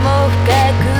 も深く